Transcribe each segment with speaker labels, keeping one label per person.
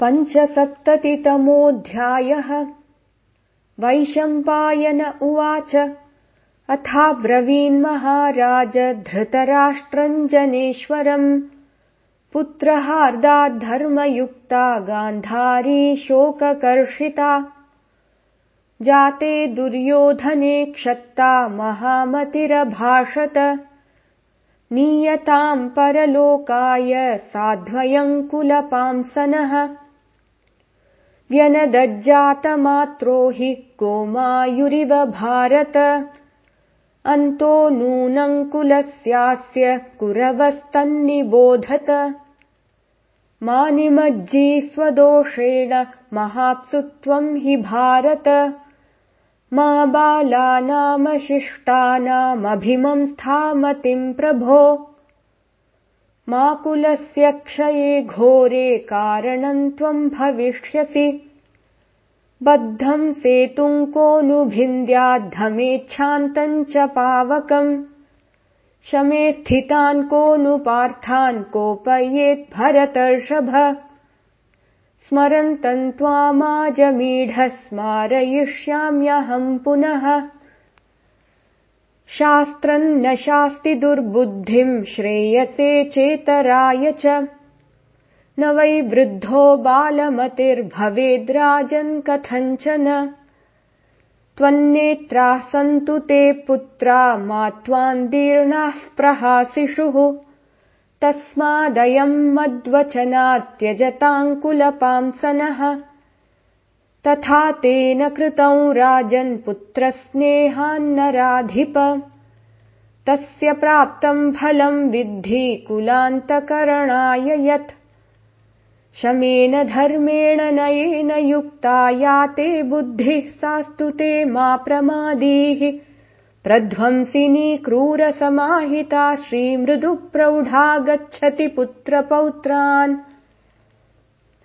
Speaker 1: पञ्चसप्ततितमोऽध्यायः। वैशम्पायन उवाच अथाब्रवीन्महाराज धृतराष्ट्रम् जनेश्वरम् पुत्रहार्दाद्धर्मयुक्ता गान्धारी शोककर्षिता। जाते दुर्योधने क्षत्ता महामतिरभाषत। नीयताम् परलोकाय साध्वयङ्कुलपांसनः व्यनदज्जातमात्रो हि गोमायुरिव भारत। अन्तो नूनङ्कुलस्यास्य कुरवस्तन्निबोधत। मानिमज्जी स्वदोषेण महाप्सुत्वम् हि भारत। मा बालानामशिष्टानामभिमं स्थामतिम् प्रभो मा कुलस्य क्षये घोरे कारणम् त्वम् भविष्यसि। बद्धम् सेतुम् को च पावकम्। शमे स्थितान् को नु पार्थान् कोपयेद्भरतर्षभ स्मरन्तम् त्वामाजमीढ स्मारयिष्याम्यहम् पुनः शास्त्रम् न शास्ति दुर्बुद्धिम् श्रेयसे चेतराय च। न वै वृद्धो बालमतिर्भवेद्राजन् कथञ्चन त्वन्नेत्राः सन्तु ते पुत्रा मा त्वान्दीर्णाः प्रहासिषुः। तस्मादयम् मद्वचनात्यजताङ्कुलपांसनः तथा तेन कृतौ राजन्पुत्रस्नेहान्नराधिप तस्य प्राप्तम् फलम् विद्धि कुलान्तकरणाय यत्। शमेन धर्मेण नयेन युक्ता याते बुद्धिः सास्तु ते मा प्रमादीः। प्रध्वंसिनी क्रूरसमाहिता श्रीमृदुप्रौढा गच्छति पुत्रपौत्रान्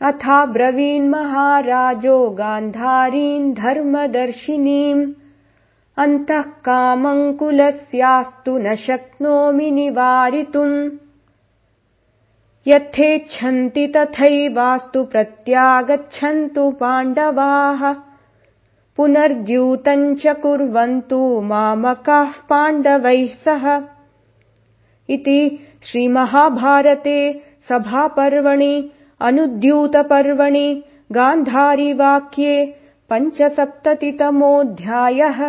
Speaker 1: अथाब्रवीन्महाराजो गान्धारीम् धर्मदर्शिनीम्। अन्तः कामङ्कुलस्यास्तु न शक्नोमि निवारितुम्। यथेच्छन्ति तथैवास्तु प्रत्यागच्छन्तु पाण्डवाः। पुनर्द्यूतम् च कुर्वन्तु मामकाः पाण्डवैः सह। इति श्रीमहाभारते सभापर्वणि अनुद्यूतपर्वणि गान्धारीवाक्ये पञ्चसप्ततितमोऽध्यायः